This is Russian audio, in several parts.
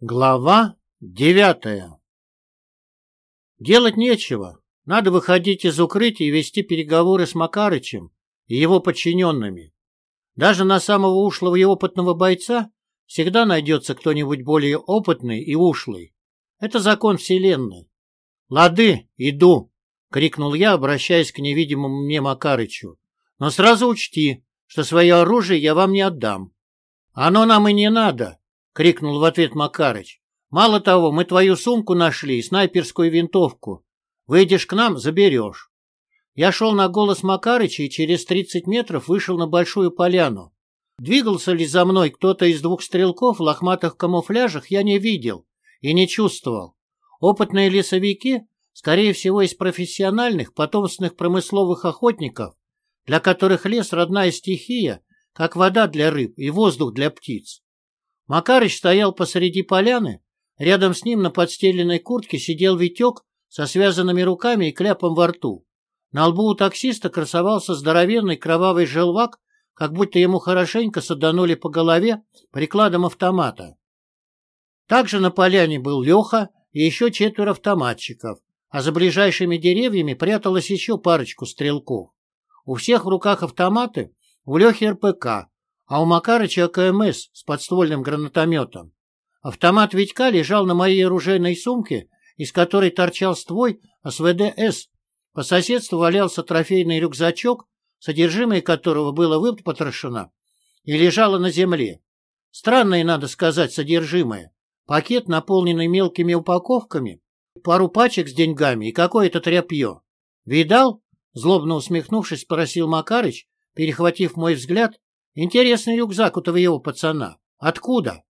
Глава девятая Делать нечего. Надо выходить из укрытия и вести переговоры с Макарычем и его подчиненными. Даже на самого ушлого и опытного бойца всегда найдется кто-нибудь более опытный и ушлый. Это закон вселенной. «Лады, иду!» — крикнул я, обращаясь к невидимому мне Макарычу. «Но сразу учти, что свое оружие я вам не отдам». «Оно нам и не надо!» — крикнул в ответ Макарыч. «Мало того, мы твою сумку нашли и снайперскую винтовку. Выйдешь к нам — заберешь». Я шел на голос Макарыча и через тридцать метров вышел на большую поляну. Двигался ли за мной кто-то из двух стрелков в лохматых камуфляжах, я не видел и не чувствовал. Опытные лесовики, скорее всего, из профессиональных, потомственных промысловых охотников, для которых лес — родная стихия, как вода для рыб и воздух для птиц. Макарыч стоял посреди поляны, рядом с ним на подстеленной куртке сидел Витек со связанными руками и кляпом во рту. На лбу у таксиста красовался здоровенный кровавый желвак, как будто ему хорошенько саданули по голове прикладом автомата. Также на поляне был Леха и еще четверо автоматчиков, а за ближайшими деревьями пряталась еще парочку стрелков. У всех в руках автоматы, у Лехи РПК, а у Макарыча АКМС с подствольным гранатометом. Автомат Витька лежал на моей оружейной сумке, из которой торчал ствой СВД-С. По соседству валялся трофейный рюкзачок, содержимое которого было выпотрошено и лежало на земле. Странное, надо сказать, содержимое. Пакет, наполненный мелкими упаковками, пару пачек с деньгами и какое-то тряпье. «Видал?» — злобно усмехнувшись, спросил Макарыч, перехватив мой взгляд Интересный рюкзак у твоего пацана. Откуда?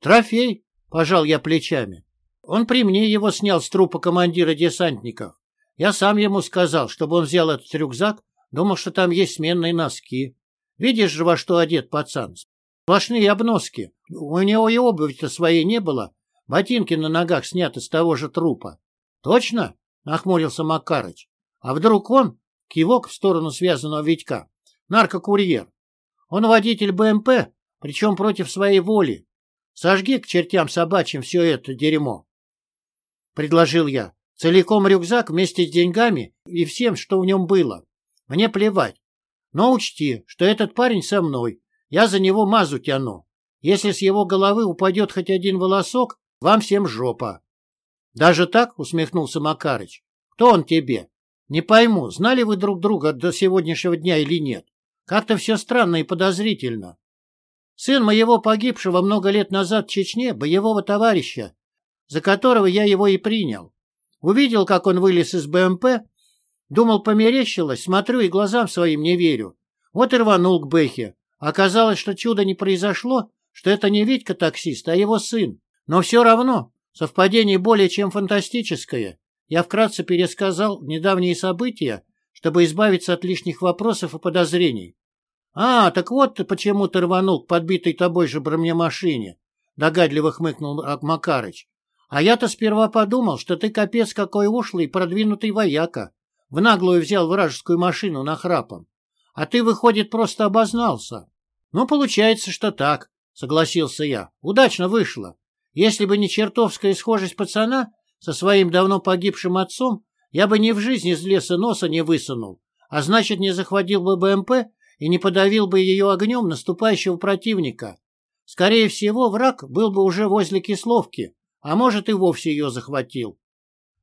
Трофей, пожал я плечами. Он при мне его снял с трупа командира десантников. Я сам ему сказал, чтобы он взял этот рюкзак, думал, что там есть сменные носки. Видишь же, во что одет пацан? Сплошные обноски. У него и обуви-то своей не было. Ботинки на ногах сняты с того же трупа. Точно? Нахмурился Макарыч. А вдруг он, кивок в сторону связанного Витька, наркокурьер, он водитель БМП, причем против своей воли. Сожги к чертям собачьим все это дерьмо. Предложил я. Целиком рюкзак вместе с деньгами и всем, что в нем было. Мне плевать. Но учти, что этот парень со мной. Я за него мазу тяну. Если с его головы упадет хоть один волосок, вам всем жопа. Даже так, усмехнулся Макарыч. Кто он тебе? Не пойму, знали вы друг друга до сегодняшнего дня или нет? Как-то все странно и подозрительно. Сын моего погибшего много лет назад в Чечне, боевого товарища, за которого я его и принял. Увидел, как он вылез из БМП, думал, померещилось, смотрю и глазам своим не верю. Вот и рванул к Бэхе. Оказалось, что чудо не произошло, что это не Витька таксист, а его сын. Но все равно, совпадение более чем фантастическое. Я вкратце пересказал недавние события, чтобы избавиться от лишних вопросов и подозрений. «А, так вот ты почему ты рванул к подбитой тобой же бронемашине», — догадливо хмыкнул Макарыч. «А я-то сперва подумал, что ты капец какой ушлый продвинутый вояка. В наглую взял вражескую машину на храпом. А ты, выходит, просто обознался». «Ну, получается, что так», — согласился я. «Удачно вышло. Если бы не чертовская схожесть пацана со своим давно погибшим отцом, я бы ни в жизни из леса носа не высунул, а значит, не захватил бы БМП и не подавил бы ее огнем наступающего противника. Скорее всего, враг был бы уже возле Кисловки, а может и вовсе ее захватил.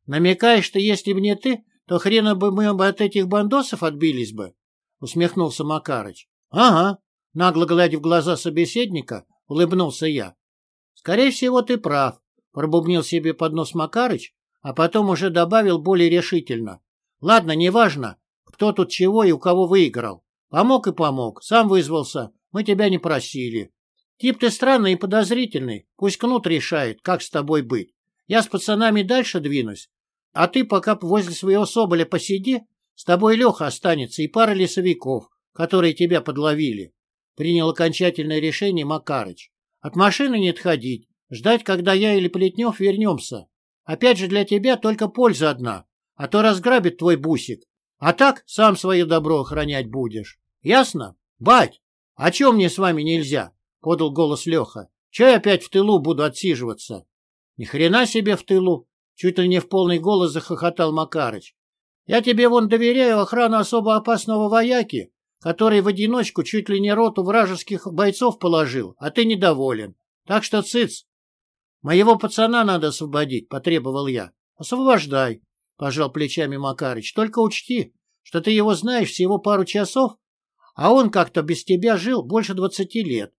Намекаешь, что если бы не ты, то хрена бы мы от этих бандосов отбились бы? Усмехнулся Макарыч. Ага, нагло глядя в глаза собеседника, улыбнулся я. Скорее всего, ты прав, пробубнил себе под нос Макарыч, а потом уже добавил более решительно. Ладно, неважно, кто тут чего и у кого выиграл. Помог и помог, сам вызвался, мы тебя не просили. Тип ты странный и подозрительный, пусть кнут решает, как с тобой быть. Я с пацанами дальше двинусь, а ты пока возле своего соболя посиди, с тобой Леха останется и пара лесовиков, которые тебя подловили. Принял окончательное решение Макарыч. От машины не отходить, ждать, когда я или Плетнев вернемся. Опять же для тебя только польза одна, а то разграбит твой бусик. А так сам свое добро охранять будешь. Ясно? Бать, а чем мне с вами нельзя? Подал голос Леха. Че я опять в тылу буду отсиживаться? Ни хрена себе в тылу! Чуть ли не в полный голос захохотал Макарыч. Я тебе вон доверяю охрану особо опасного вояки, который в одиночку чуть ли не роту вражеских бойцов положил, а ты недоволен. Так что цыц. Моего пацана надо освободить, потребовал я. Освобождай, пожал плечами Макарыч. Только учти, что ты его знаешь всего пару часов, а он как-то без тебя жил больше двадцати лет.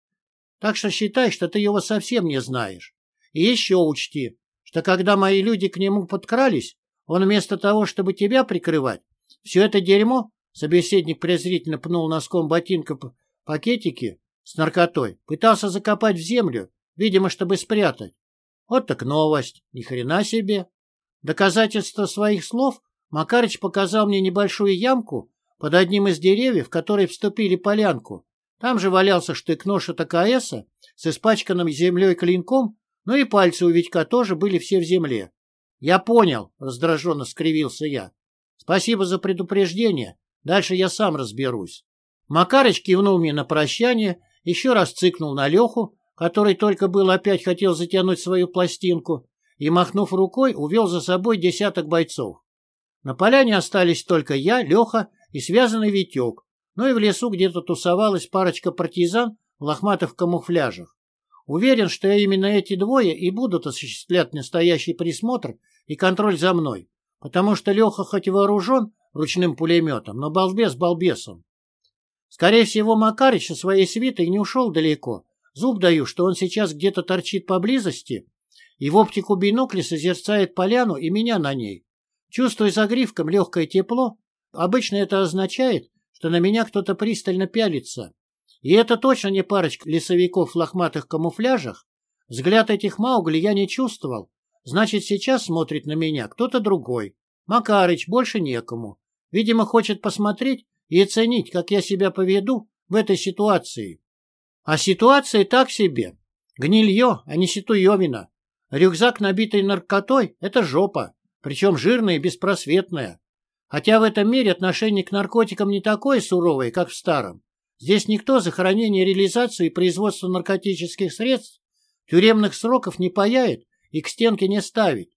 Так что считай, что ты его совсем не знаешь. И еще учти, что когда мои люди к нему подкрались, он вместо того, чтобы тебя прикрывать, все это дерьмо, собеседник презрительно пнул носком ботинка пакетики с наркотой, пытался закопать в землю, видимо, чтобы спрятать. Вот так новость, ни хрена себе. Доказательство своих слов Макарыч показал мне небольшую ямку под одним из деревьев, в которые вступили полянку. Там же валялся штык-нож от АКСа с испачканным землей клинком, но и пальцы у Витька тоже были все в земле. «Я понял», — раздраженно скривился я. «Спасибо за предупреждение. Дальше я сам разберусь». Макарыч кивнул мне на прощание, еще раз цыкнул на Леху, который только был опять хотел затянуть свою пластинку, и, махнув рукой, увел за собой десяток бойцов. На поляне остались только я, Леха и связанный Витек, но и в лесу где-то тусовалась парочка партизан в лохматых камуфляжах. Уверен, что именно эти двое и будут осуществлять настоящий присмотр и контроль за мной, потому что Леха хоть и вооружен ручным пулеметом, но балбес балбесом. Скорее всего, Макарич со своей свитой не ушел далеко. Зуб даю, что он сейчас где-то торчит поблизости и в оптику бинокля созерцает поляну и меня на ней. Чувствую за гривком легкое тепло. Обычно это означает, что на меня кто-то пристально пялится. И это точно не парочка лесовиков в лохматых камуфляжах. Взгляд этих Маугли я не чувствовал. Значит, сейчас смотрит на меня кто-то другой. Макарыч, больше некому. Видимо, хочет посмотреть и оценить, как я себя поведу в этой ситуации. А ситуация так себе. Гнилье, а не ситуевина. Рюкзак, набитый наркотой, это жопа. Причем жирная и беспросветная. Хотя в этом мире отношение к наркотикам не такое суровое, как в старом. Здесь никто за хранение, реализацию и производство наркотических средств тюремных сроков не паяет и к стенке не ставит.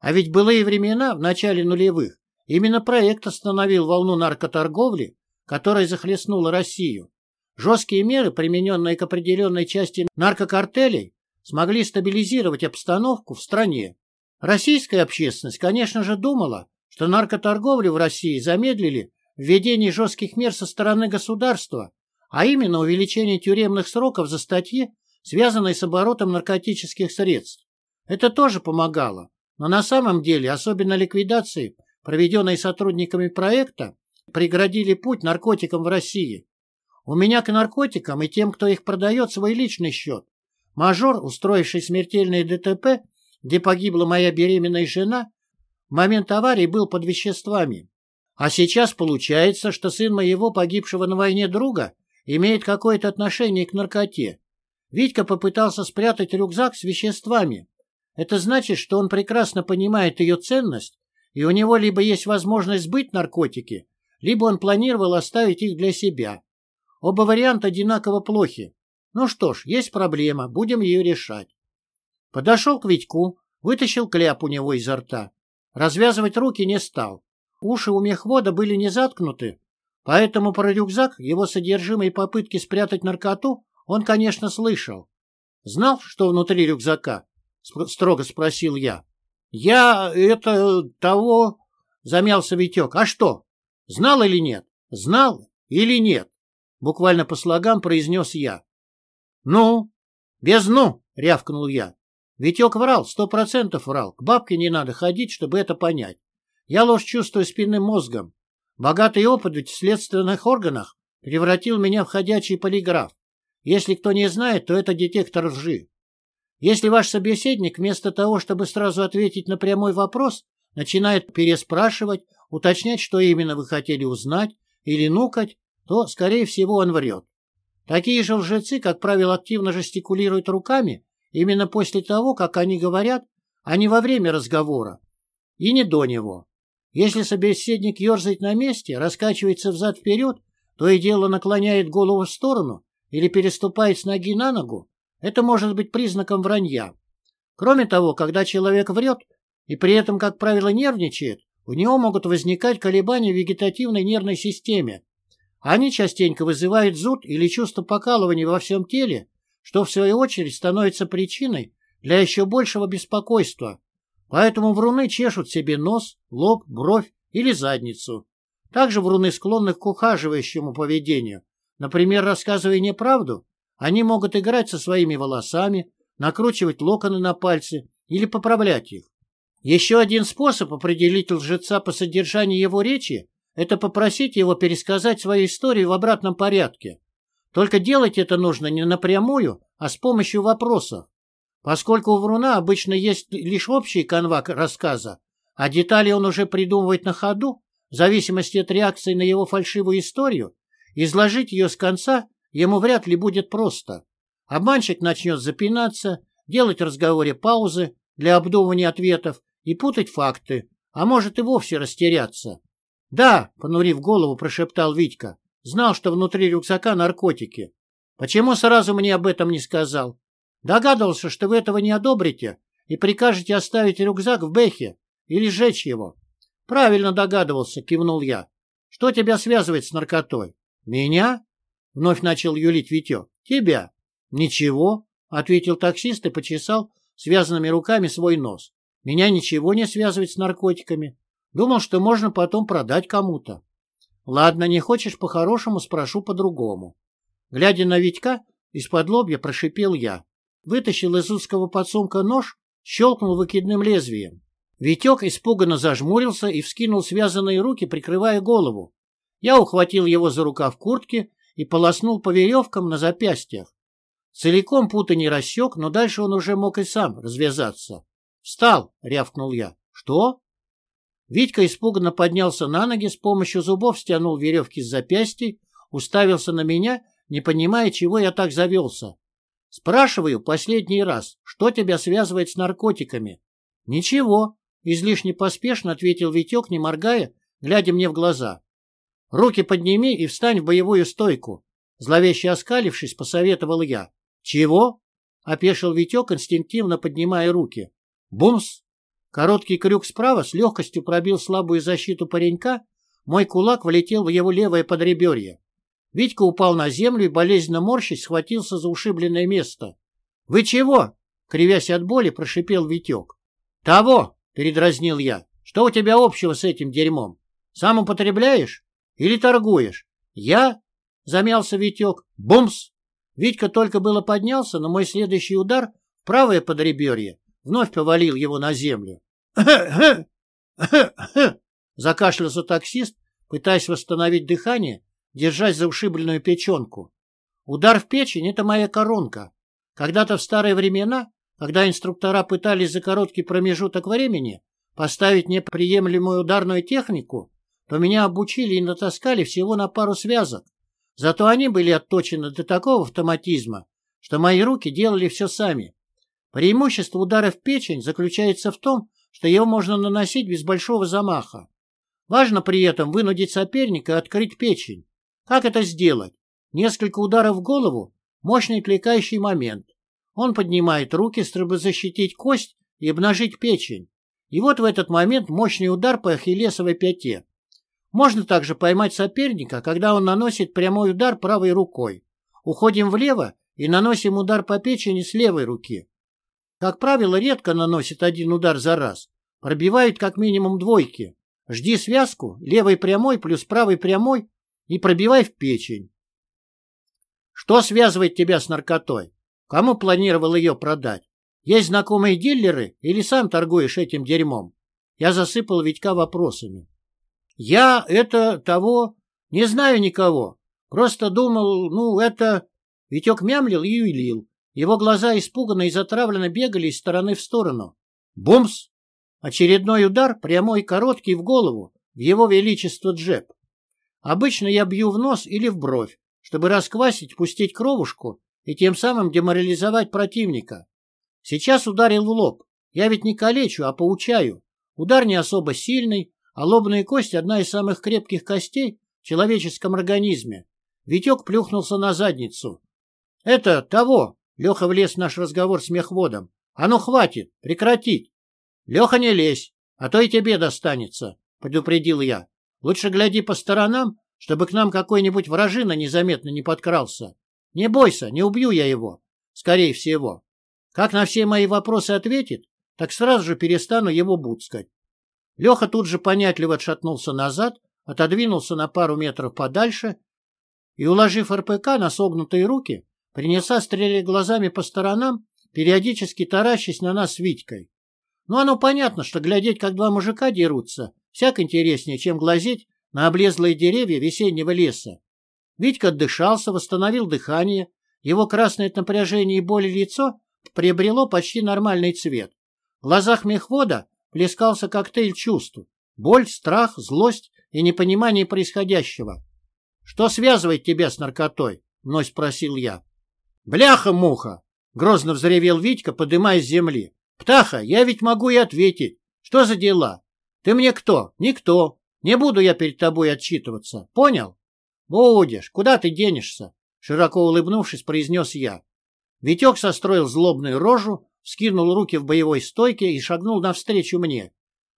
А ведь былые времена, в начале нулевых, именно проект остановил волну наркоторговли, которая захлестнула Россию. Жесткие меры, примененные к определенной части наркокартелей, смогли стабилизировать обстановку в стране. Российская общественность, конечно же, думала, что наркоторговлю в России замедлили введение жестких мер со стороны государства, а именно увеличение тюремных сроков за статьи, связанные с оборотом наркотических средств. Это тоже помогало, но на самом деле, особенно ликвидации, проведенной сотрудниками проекта, преградили путь наркотикам в России. У меня к наркотикам и тем, кто их продает, свой личный счет. Мажор, устроивший смертельное ДТП, где погибла моя беременная жена, в момент аварии был под веществами. А сейчас получается, что сын моего погибшего на войне друга имеет какое-то отношение к наркоте. Витька попытался спрятать рюкзак с веществами. Это значит, что он прекрасно понимает ее ценность, и у него либо есть возможность сбыть наркотики, либо он планировал оставить их для себя. Оба варианта одинаково плохи. Ну что ж, есть проблема, будем ее решать. Подошел к Витьку, вытащил кляп у него изо рта. Развязывать руки не стал. Уши у мехвода были не заткнуты, Поэтому про рюкзак, его содержимое и попытки спрятать наркоту он, конечно, слышал. «Знал, что внутри рюкзака?» — строго спросил я. «Я это... того...» — замялся Витек. «А что? Знал или нет? Знал или нет?» Буквально по слогам произнес я. «Ну?» «Без «ну», — рявкнул я. Витек врал, сто процентов врал. К бабке не надо ходить, чтобы это понять. Я ложь чувствую спинным мозгом. Богатый опыт в следственных органах превратил меня в ходячий полиграф. Если кто не знает, то это детектор лжи. Если ваш собеседник вместо того, чтобы сразу ответить на прямой вопрос, начинает переспрашивать, уточнять, что именно вы хотели узнать, или нукать, то, скорее всего, он врет. Такие же лжецы, как правило, активно жестикулируют руками именно после того, как они говорят, а не во время разговора, и не до него. Если собеседник ерзает на месте, раскачивается взад-вперед, то и дело наклоняет голову в сторону или переступает с ноги на ногу, это может быть признаком вранья. Кроме того, когда человек врет и при этом, как правило, нервничает, у него могут возникать колебания в вегетативной нервной системе. Они частенько вызывают зуд или чувство покалывания во всем теле, что в свою очередь становится причиной для еще большего беспокойства. Поэтому вруны чешут себе нос, лоб, бровь или задницу. Также вруны склонны к ухаживающему поведению. Например, рассказывая неправду, они могут играть со своими волосами, накручивать локоны на пальцы или поправлять их. Еще один способ определить лжеца по содержанию его речи – это попросить его пересказать свою историю в обратном порядке. Только делать это нужно не напрямую, а с помощью вопросов. Поскольку у вруна обычно есть лишь общий канва рассказа, а детали он уже придумывает на ходу, в зависимости от реакции на его фальшивую историю, изложить ее с конца ему вряд ли будет просто. Обманщик начнет запинаться, делать в разговоре паузы для обдумывания ответов и путать факты, а может и вовсе растеряться. «Да», — понурив голову, прошептал Витька, — «знал, что внутри рюкзака наркотики. Почему сразу мне об этом не сказал? Догадывался, что вы этого не одобрите и прикажете оставить рюкзак в Бэхе или сжечь его». «Правильно догадывался», — кивнул я. «Что тебя связывает с наркотой?» «Меня?» — вновь начал юлить Витек. «Тебя». «Ничего», — ответил таксист и почесал связанными руками свой нос. «Меня ничего не связывает с наркотиками. Думал, что можно потом продать кому-то». «Ладно, не хочешь по-хорошему, спрошу по-другому». Глядя на Витька, из-под лобья прошипел я. Вытащил из узкого подсумка нож, щелкнул выкидным лезвием. Витек испуганно зажмурился и вскинул связанные руки, прикрывая голову. Я ухватил его за рукав куртки и полоснул по веревкам на запястьях. Целиком пута не рассек, но дальше он уже мог и сам развязаться. «Встал!» — рявкнул я. «Что?» Витька испуганно поднялся на ноги, с помощью зубов стянул веревки с запястья, уставился на меня, не понимая, чего я так завелся. Спрашиваю последний раз, что тебя связывает с наркотиками? Ничего, излишне поспешно ответил Витек, не моргая, глядя мне в глаза. Руки подними и встань в боевую стойку. Зловеще оскалившись, посоветовал я. «Чего?» — опешил Витек, инстинктивно поднимая руки. «Бумс!» Короткий крюк справа с легкостью пробил слабую защиту паренька, мой кулак влетел в его левое подреберье. Витька упал на землю и, болезненно морщись, схватился за ушибленное место. «Вы чего?» — кривясь от боли, прошипел Витек. «Того!» — передразнил я. «Что у тебя общего с этим дерьмом? Сам употребляешь или торгуешь?» «Я?» — замялся Витек. «Бумс!» Витька только было поднялся, но мой следующий удар правое подреберье вновь повалил его на землю. Закашлялся таксист, пытаясь восстановить дыхание, держась за ушибленную печенку. Удар в печень — это моя коронка. Когда-то в старые времена, когда инструктора пытались за короткий промежуток времени поставить неприемлемую ударную технику, то меня обучили и натаскали всего на пару связок. Зато они были отточены до такого автоматизма, что мои руки делали все сами. Преимущество удара в печень заключается в том, что его можно наносить без большого замаха. Важно при этом вынудить соперника открыть печень. Как это сделать? Несколько ударов в голову – мощный отвлекающий момент. Он поднимает руки, чтобы защитить кость и обнажить печень. И вот в этот момент мощный удар по ахиллесовой пяте. Можно также поймать соперника, когда он наносит прямой удар правой рукой. Уходим влево и наносим удар по печени с левой руки. Как правило, редко наносит один удар за раз. Пробивают как минимум двойки. Жди связку, левой прямой плюс правой прямой и пробивай в печень. Что связывает тебя с наркотой? Кому планировал ее продать? Есть знакомые дилеры или сам торгуешь этим дерьмом? Я засыпал Витька вопросами. Я это того не знаю никого. Просто думал, ну, это... Витек мямлил и юлил. Его глаза испуганно и затравленно бегали из стороны в сторону. Бумс! Очередной удар, прямой короткий, в голову, в его величество джеб. Обычно я бью в нос или в бровь, чтобы расквасить, пустить кровушку и тем самым деморализовать противника. Сейчас ударил в лоб. Я ведь не калечу, а поучаю. Удар не особо сильный, а лобная кость – одна из самых крепких костей в человеческом организме. Витек плюхнулся на задницу. «Это того!» — Леха влез в наш разговор с мехводом. А ну хватит, прекратить. Леха, не лезь, а то и тебе достанется, предупредил я. Лучше гляди по сторонам, чтобы к нам какой-нибудь вражина незаметно не подкрался. Не бойся, не убью я его, скорее всего. Как на все мои вопросы ответит, так сразу же перестану его буцкать. Леха тут же понятливо отшатнулся назад, отодвинулся на пару метров подальше и, уложив РПК на согнутые руки, принялся стрелять глазами по сторонам, периодически таращась на нас Витькой. Ну, оно понятно, что глядеть, как два мужика дерутся, всяк интереснее, чем глазеть на облезлые деревья весеннего леса. Витька отдышался, восстановил дыхание, его красное от напряжения и боли лицо приобрело почти нормальный цвет. В глазах мехвода плескался коктейль чувств. Боль, страх, злость и непонимание происходящего. — Что связывает тебя с наркотой? — вновь спросил я. — Бляха-муха! — грозно взревел Витька, подымаясь с земли. — Птаха, я ведь могу и ответить. Что за дела? Ты мне кто? Никто. Не буду я перед тобой отчитываться. Понял? — Будешь. Куда ты денешься? — широко улыбнувшись, произнес я. Витек состроил злобную рожу, скинул руки в боевой стойке и шагнул навстречу мне.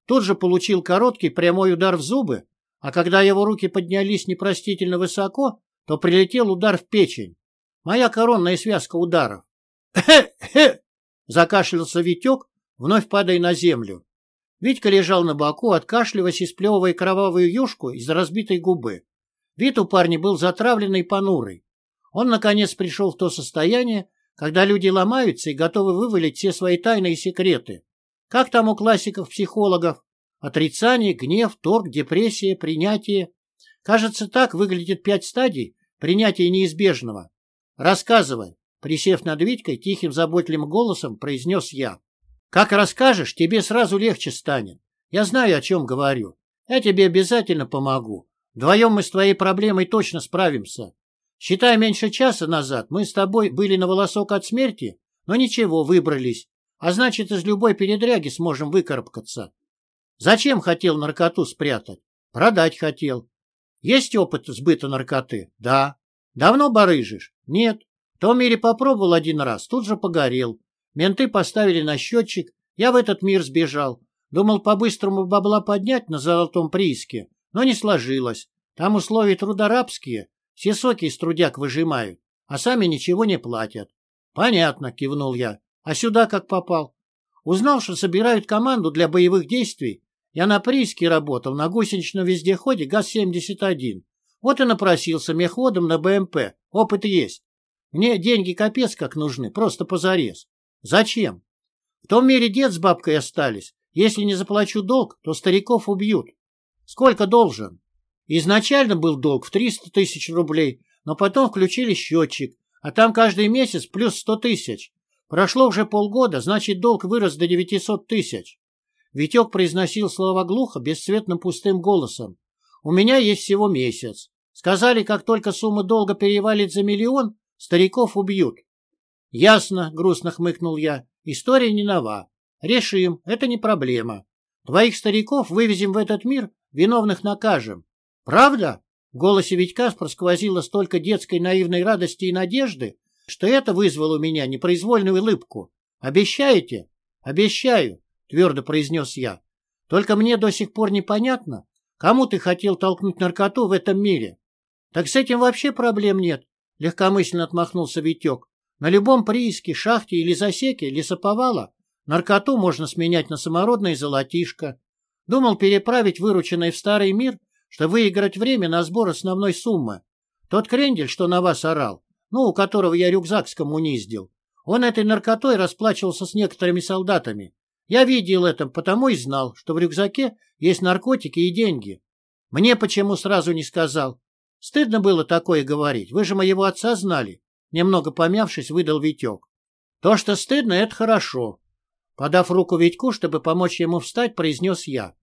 Тут же получил короткий прямой удар в зубы, а когда его руки поднялись непростительно высоко, то прилетел удар в печень. Моя коронная связка ударов. Закашлялся Витек, вновь падая на землю. Витька лежал на боку, откашливаясь и сплевывая кровавую юшку из разбитой губы. Вид у парня был затравленный и понурый. Он, наконец, пришел в то состояние, когда люди ломаются и готовы вывалить все свои тайны и секреты. Как там у классиков-психологов? Отрицание, гнев, торг, депрессия, принятие. Кажется, так выглядит пять стадий принятия неизбежного. Рассказывай, присев над Витькой, тихим заботливым голосом произнес я. Как расскажешь, тебе сразу легче станет. Я знаю, о чем говорю. Я тебе обязательно помогу. Вдвоем мы с твоей проблемой точно справимся. Считай, меньше часа назад мы с тобой были на волосок от смерти, но ничего, выбрались. А значит, из любой передряги сможем выкарабкаться. Зачем хотел наркоту спрятать? Продать хотел. Есть опыт сбыта наркоты? Да. Давно барыжишь? Нет. В том попробовал один раз, тут же погорел. Менты поставили на счетчик, я в этот мир сбежал. Думал по-быстрому бабла поднять на золотом прииске, но не сложилось. Там условия труда рабские, все соки из трудяк выжимают, а сами ничего не платят. — Понятно, — кивнул я. — А сюда как попал? Узнал, что собирают команду для боевых действий. Я на прииске работал, на гусеничном вездеходе ГАЗ-71. Вот и напросился мехводом на БМП. Опыт есть. Мне деньги капец как нужны, просто позарез. Зачем? В том мире дед с бабкой остались. Если не заплачу долг, то стариков убьют. Сколько должен? Изначально был долг в 300 тысяч рублей, но потом включили счетчик, а там каждый месяц плюс 100 тысяч. Прошло уже полгода, значит, долг вырос до 900 тысяч. Витек произносил слова глухо, бесцветным пустым голосом. «У меня есть всего месяц. Сказали, как только сумма долга перевалит за миллион, стариков убьют». «Ясно», — грустно хмыкнул я. «История не нова. Решим, это не проблема. Твоих стариков вывезем в этот мир, виновных накажем. «Правда?» В голосе Витька просквозило столько детской наивной радости и надежды, что это вызвало у меня непроизвольную улыбку. «Обещаете?» «Обещаю», — твердо произнес я. «Только мне до сих пор непонятно, кому ты хотел толкнуть наркоту в этом мире?» «Так с этим вообще проблем нет», — легкомысленно отмахнулся Витек. «На любом прииске, шахте или засеке лесоповала наркоту можно сменять на самородное золотишко. Думал переправить вырученное в старый мир что выиграть время на сбор основной суммы. Тот крендель, что на вас орал, ну, у которого я рюкзак скоммуниздил, он этой наркотой расплачивался с некоторыми солдатами. Я видел это, потому и знал, что в рюкзаке есть наркотики и деньги. Мне почему сразу не сказал? Стыдно было такое говорить, вы же моего отца знали. Немного помявшись, выдал Витек. То, что стыдно, это хорошо. Подав руку Витьку, чтобы помочь ему встать, произнес я.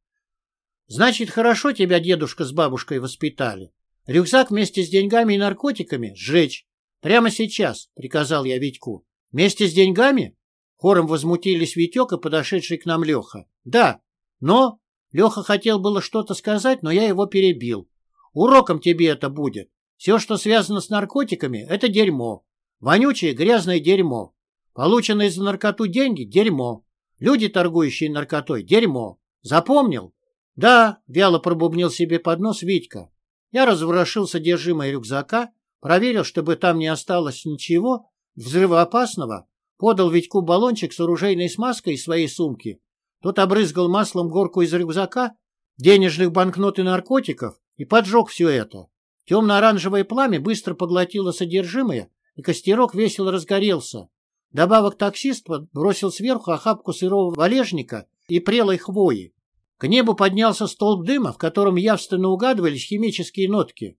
Значит, хорошо тебя дедушка с бабушкой воспитали. Рюкзак вместе с деньгами и наркотиками сжечь. Прямо сейчас, — приказал я Витьку. Вместе с деньгами? Хором возмутились Витек и подошедший к нам Леха. Да, но... Леха хотел было что-то сказать, но я его перебил. Уроком тебе это будет. Все, что связано с наркотиками, это дерьмо. Вонючее грязное дерьмо. Полученные за наркоту деньги – дерьмо. Люди, торгующие наркотой – дерьмо. Запомнил? Да, вяло пробубнил себе под нос Витька. Я разворошил содержимое рюкзака, проверил, чтобы там не осталось ничего взрывоопасного, подал Витьку баллончик с оружейной смазкой из своей сумки. Тот обрызгал маслом горку из рюкзака, денежных банкнот и наркотиков и поджег все это. Темно-оранжевое пламя быстро поглотило содержимое, и костерок весело разгорелся. Добавок таксист бросил сверху охапку сырого валежника и прелой хвои. К небу поднялся столб дыма, в котором явственно угадывались химические нотки.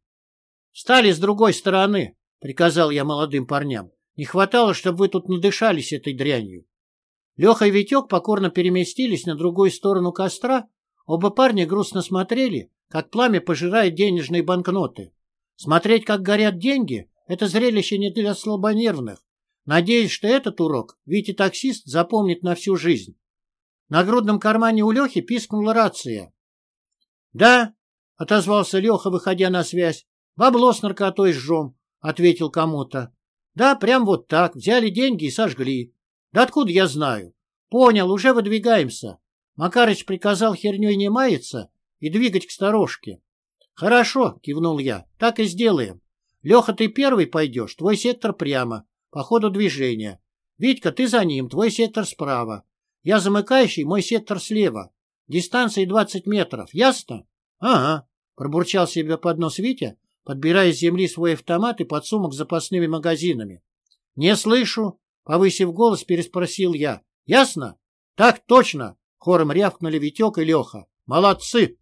«Встали с другой стороны», — приказал я молодым парням. «Не хватало, чтобы вы тут надышались этой дрянью». Леха и Витек покорно переместились на другую сторону костра. Оба парня грустно смотрели, как пламя пожирает денежные банкноты. Смотреть, как горят деньги, это зрелище не для слабонервных. Надеюсь, что этот урок Витя-таксист запомнит на всю жизнь. На грудном кармане у Лехи пискнула рация. — Да, — отозвался Леха, выходя на связь. — Бабло с наркотой сжем, — ответил кому-то. — Да, прям вот так, взяли деньги и сожгли. Да откуда я знаю? Понял, уже выдвигаемся. Макарыч приказал херней не маяться и двигать к сторожке. — Хорошо, — кивнул я, — так и сделаем. Леха, ты первый пойдешь, твой сектор прямо, по ходу движения. Витька, ты за ним, твой сектор справа. Я замыкающий, мой сектор слева. Дистанция 20 метров, ясно? — Ага, — пробурчал себе под нос Витя, подбирая с земли свой автомат и подсумок с запасными магазинами. — Не слышу, — повысив голос, переспросил я. — Ясно? — Так точно, — хором рявкнули Витек и Леха. — Молодцы! —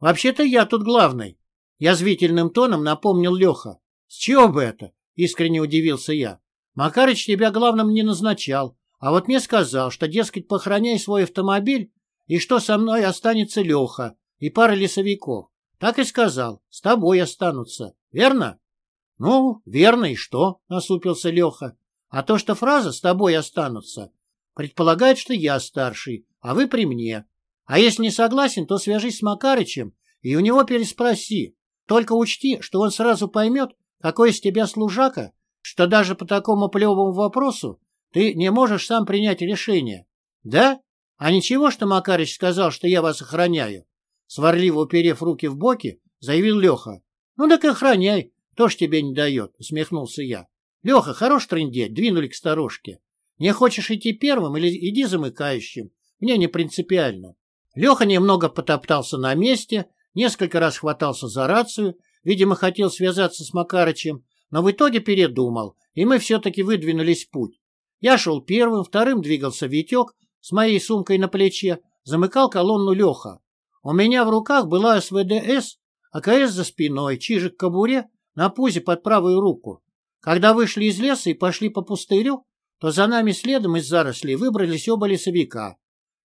Вообще-то я тут главный, Язвительным тоном напомнил Леха. — С чего бы это? — искренне удивился я. — Макарыч тебя главным не назначал, а вот мне сказал, что, дескать, похороняй свой автомобиль, и что со мной останется Леха и пара лесовиков. Так и сказал, с тобой останутся. Верно? — Ну, верно, и что? — насупился Леха. — А то, что фраза «с тобой останутся» предполагает, что я старший, а вы при мне. А если не согласен, то свяжись с Макарычем и у него переспроси, только учти, что он сразу поймет, какой из тебя служака, что даже по такому плевому вопросу ты не можешь сам принять решение. Да? А ничего, что Макарыч сказал, что я вас охраняю? Сварливо уперев руки в боки, заявил Леха. Ну так охраняй, кто ж тебе не дает, усмехнулся я. Леха, хорош трындеть, двинули к сторожке. Не хочешь идти первым или иди замыкающим? Мне не принципиально. Леха немного потоптался на месте, Несколько раз хватался за рацию, видимо, хотел связаться с Макарычем, но в итоге передумал, и мы все-таки выдвинулись в путь. Я шел первым, вторым двигался Витек с моей сумкой на плече, замыкал колонну Леха. У меня в руках была СВДС, АКС за спиной, чижик к кобуре, на пузе под правую руку. Когда вышли из леса и пошли по пустырю, то за нами следом из зарослей выбрались оба лесовика.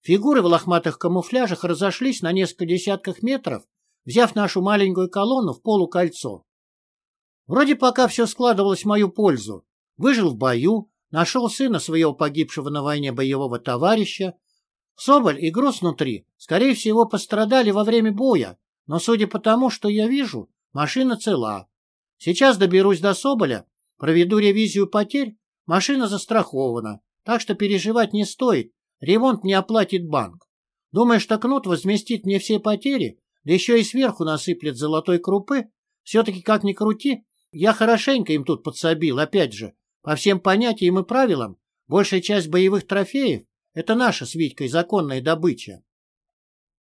Фигуры в лохматых камуфляжах разошлись на несколько десятков метров, взяв нашу маленькую колонну в полукольцо. Вроде пока все складывалось в мою пользу. Выжил в бою, нашел сына своего погибшего на войне боевого товарища. Соболь и груз внутри, скорее всего, пострадали во время боя, но судя по тому, что я вижу, машина цела. Сейчас доберусь до Соболя, проведу ревизию потерь, машина застрахована, так что переживать не стоит, ремонт не оплатит банк. Думаю, что Кнут возместит мне все потери да еще и сверху насыплет золотой крупы, все-таки как ни крути, я хорошенько им тут подсобил, опять же, по всем понятиям и правилам, большая часть боевых трофеев — это наша с Витькой законная добыча.